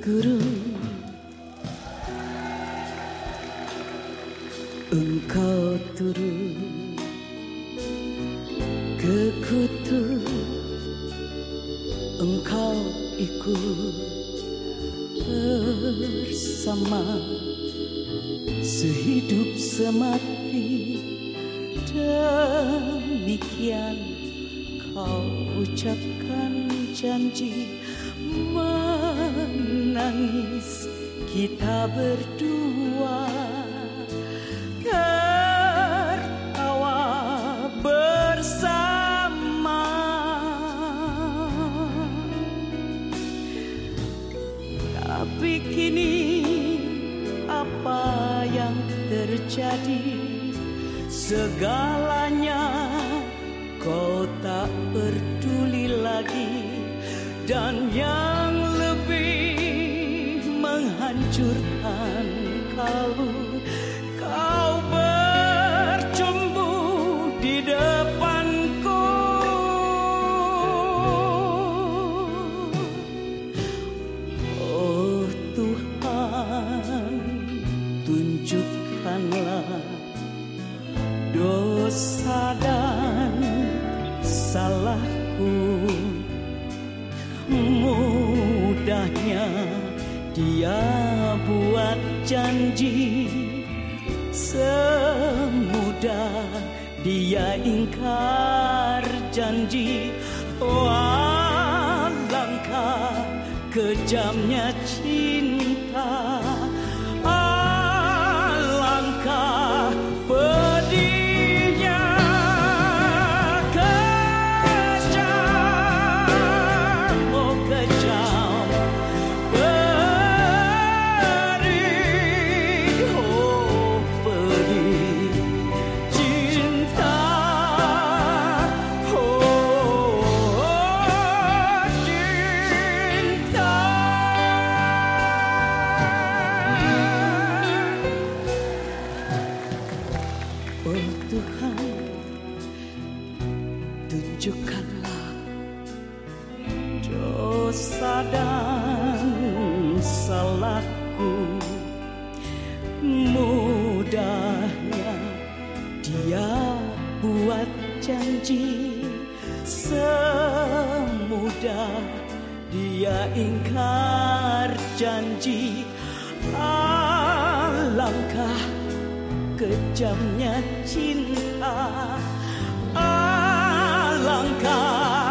gurun Engkau turun ke kutub Engkau ikut bersama Sehidup semati Demikian kau ucapkan janji kita berdua Tertawa bersama. Tapi kini apa yang terjadi? Segalanya kau tak peduli lagi. Dan yang menghancurkan kau. Kau bercumbu di depanku. Oh Tuhan tunjukkanlah dosa dan salahku. Mudahnya dia buat janji Semudah dia ingkar janji. Oh alangkah kejamnya cinta tunjukkanlah. Dosa dan salahku mudahnya dia buat janji. Semudah dia ingkar janji. Alangkah kejamnya cinta alangkah